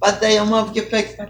But they love your picture.